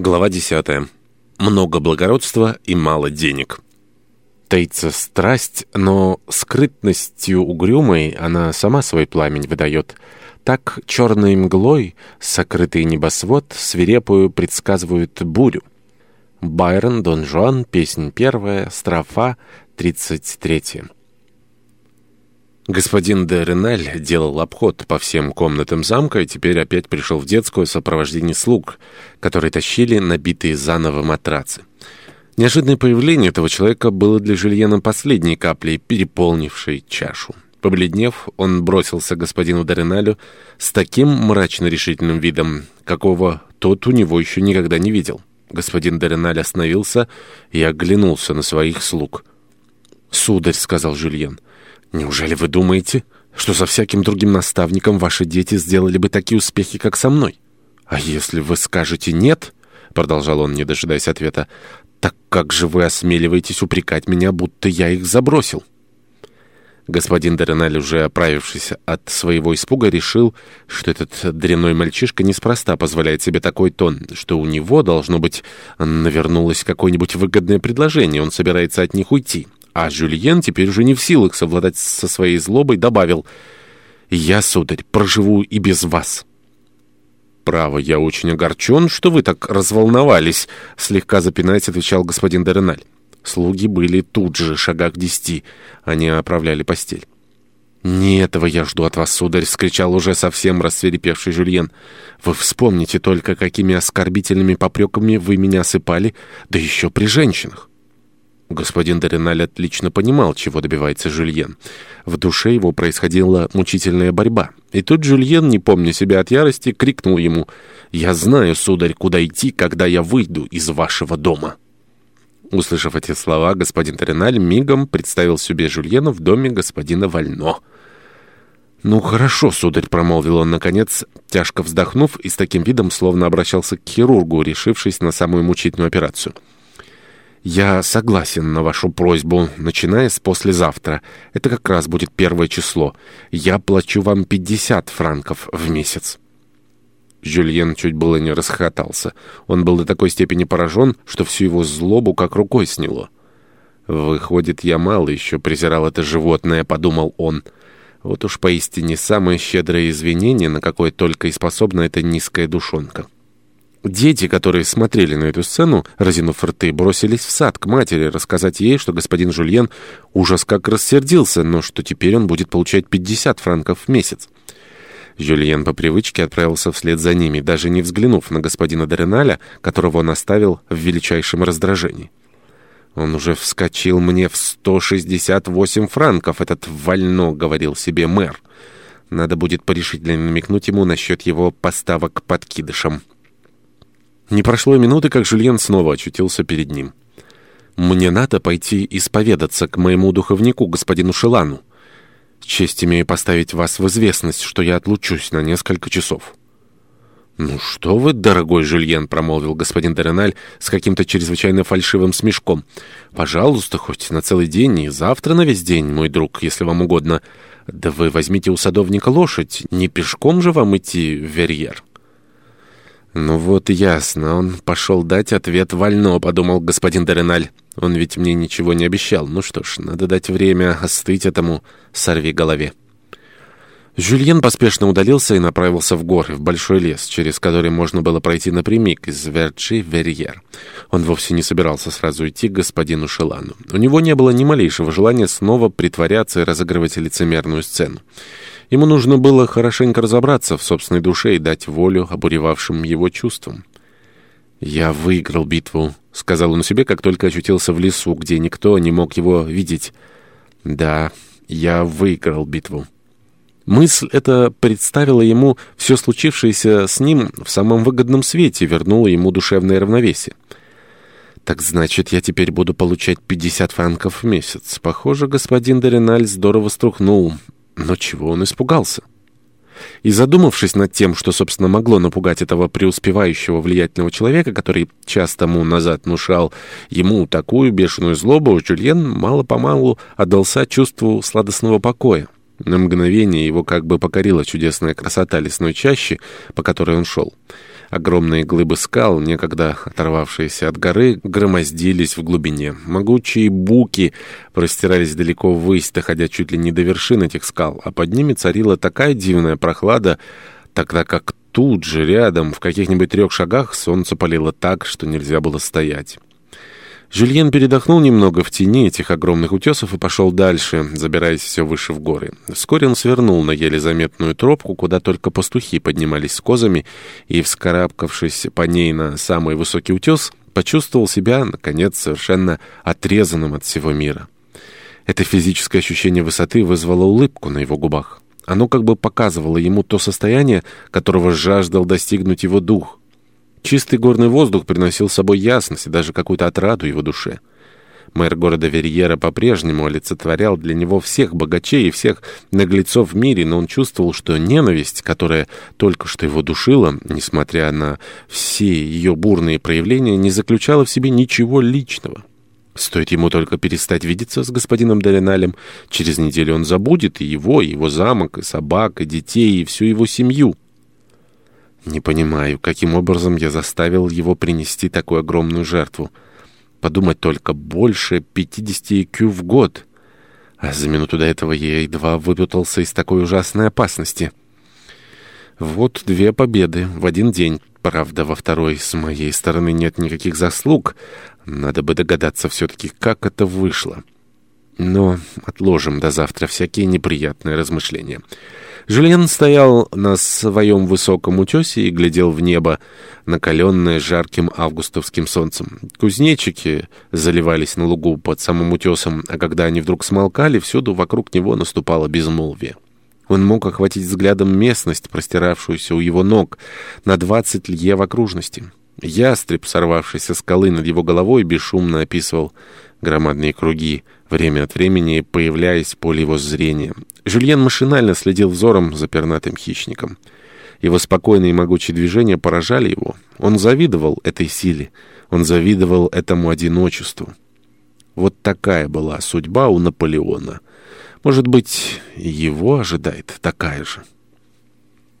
Глава 10. Много благородства и мало денег. Таится страсть, но скрытностью угрюмой она сама свой пламень выдает. Так черной мглой сокрытый небосвод свирепую предсказывают бурю. Байрон, Дон Жуан, песнь первая, строфа, тридцать третья. Господин де Реналь делал обход по всем комнатам замка и теперь опять пришел в детскую в сопровождении слуг, которые тащили набитые заново матрацы. Неожиданное появление этого человека было для Жильена последней каплей, переполнившей чашу. Побледнев, он бросился господину Дореналю с таким мрачно-решительным видом, какого тот у него еще никогда не видел. Господин Дореналь остановился и оглянулся на своих слуг. «Сударь», — сказал Жюльен, — Неужели вы думаете, что со всяким другим наставником ваши дети сделали бы такие успехи, как со мной? А если вы скажете «нет», — продолжал он, не дожидаясь ответа, «так как же вы осмеливаетесь упрекать меня, будто я их забросил?» Господин Дореналь, уже оправившись от своего испуга, решил, что этот дрянной мальчишка неспроста позволяет себе такой тон, что у него, должно быть, навернулось какое-нибудь выгодное предложение, он собирается от них уйти. А Жюльен, теперь уже не в силах совладать со своей злобой, добавил «Я, сударь, проживу и без вас». «Право, я очень огорчен, что вы так разволновались», — слегка запинаясь, отвечал господин Дереналь. Слуги были тут же, шагах десяти. Они оправляли постель. «Не этого я жду от вас, сударь!» — скричал уже совсем рассверепевший Жюльен. «Вы вспомните только, какими оскорбительными попреками вы меня осыпали, да еще при женщинах!» Господин Дориналь отлично понимал, чего добивается Жюльен. В душе его происходила мучительная борьба. И тут Жюльен, не помня себя от ярости, крикнул ему «Я знаю, сударь, куда идти, когда я выйду из вашего дома». Услышав эти слова, господин Дориналь мигом представил себе Жюльена в доме господина Вально. «Ну, хорошо, сударь», — промолвил он, наконец, тяжко вздохнув и с таким видом, словно обращался к хирургу, решившись на самую мучительную операцию. «Я согласен на вашу просьбу, начиная с послезавтра. Это как раз будет первое число. Я плачу вам 50 франков в месяц». Жюльен чуть было не расхохотался. Он был до такой степени поражен, что всю его злобу как рукой сняло. «Выходит, я мало еще презирал это животное», — подумал он. «Вот уж поистине самое щедрое извинение, на какое только и способна эта низкая душонка». Дети, которые смотрели на эту сцену, разинув рты, бросились в сад к матери рассказать ей, что господин Жульен ужас как рассердился, но что теперь он будет получать 50 франков в месяц. Жюльен по привычке отправился вслед за ними, даже не взглянув на господина Дореналя, которого он оставил в величайшем раздражении. «Он уже вскочил мне в 168 франков, этот вально», — говорил себе мэр. «Надо будет порешительно намекнуть ему насчет его поставок подкидышам». Не прошло и минуты, как Жюльен снова очутился перед ним. «Мне надо пойти исповедаться к моему духовнику, господину Шелану. Честь имею поставить вас в известность, что я отлучусь на несколько часов». «Ну что вы, дорогой Жюльен», — промолвил господин Дереналь с каким-то чрезвычайно фальшивым смешком. «Пожалуйста, хоть на целый день и завтра на весь день, мой друг, если вам угодно. Да вы возьмите у садовника лошадь, не пешком же вам идти в Верьер». «Ну вот ясно, он пошел дать ответ вольно», — подумал господин Дореналь. «Он ведь мне ничего не обещал. Ну что ж, надо дать время остыть этому сорви голове». Жюльен поспешно удалился и направился в горы, в большой лес, через который можно было пройти напрямик из Верджи в Верьер. Он вовсе не собирался сразу идти к господину Шелану. У него не было ни малейшего желания снова притворяться и разыгрывать лицемерную сцену. Ему нужно было хорошенько разобраться в собственной душе и дать волю обуревавшим его чувствам. «Я выиграл битву», — сказал он себе, как только очутился в лесу, где никто не мог его видеть. «Да, я выиграл битву». Мысль эта представила ему все случившееся с ним в самом выгодном свете, вернула ему душевное равновесие. «Так значит, я теперь буду получать 50 франков в месяц. Похоже, господин Дориналь здорово струхнул. Но чего он испугался? И задумавшись над тем, что, собственно, могло напугать этого преуспевающего влиятельного человека, который час тому назад внушал ему такую бешеную злобу, Жюльен мало-помалу отдался чувству сладостного покоя. На мгновение его как бы покорила чудесная красота лесной чащи, по которой он шел. Огромные глыбы скал, некогда оторвавшиеся от горы, громоздились в глубине. Могучие буки простирались далеко ввысь, доходя чуть ли не до вершин этих скал, а под ними царила такая дивная прохлада, тогда как тут же, рядом, в каких-нибудь трех шагах, солнце палило так, что нельзя было стоять. Жюльен передохнул немного в тени этих огромных утесов и пошел дальше, забираясь все выше в горы. Вскоре он свернул на еле заметную тропку, куда только пастухи поднимались с козами, и, вскарабкавшись по ней на самый высокий утес, почувствовал себя, наконец, совершенно отрезанным от всего мира. Это физическое ощущение высоты вызвало улыбку на его губах. Оно как бы показывало ему то состояние, которого жаждал достигнуть его дух. Чистый горный воздух приносил с собой ясность и даже какую-то отраду его душе. Мэр города Верьера по-прежнему олицетворял для него всех богачей и всех наглецов в мире, но он чувствовал, что ненависть, которая только что его душила, несмотря на все ее бурные проявления, не заключала в себе ничего личного. Стоит ему только перестать видеться с господином Долиналем, через неделю он забудет и его, и его замок, и собак, и детей, и всю его семью. Не понимаю, каким образом я заставил его принести такую огромную жертву. Подумать только, больше 50 кю в год. А за минуту до этого я едва выпутался из такой ужасной опасности. Вот две победы в один день. Правда, во второй с моей стороны нет никаких заслуг. Надо бы догадаться все-таки, как это вышло. Но отложим до завтра всякие неприятные размышления. Жюльен стоял на своем высоком утесе и глядел в небо, накаленное жарким августовским солнцем. Кузнечики заливались на лугу под самым утесом, а когда они вдруг смолкали, всюду вокруг него наступало безмолвие. Он мог охватить взглядом местность, простиравшуюся у его ног, на двадцать лье в окружности. Ястреб, сорвавшийся с скалы над его головой, бесшумно описывал громадные круги, время от времени появляясь в поле его зрения. Жюльен машинально следил взором за пернатым хищником. Его спокойные и могучие движения поражали его. Он завидовал этой силе, он завидовал этому одиночеству. Вот такая была судьба у Наполеона. Может быть, его ожидает такая же.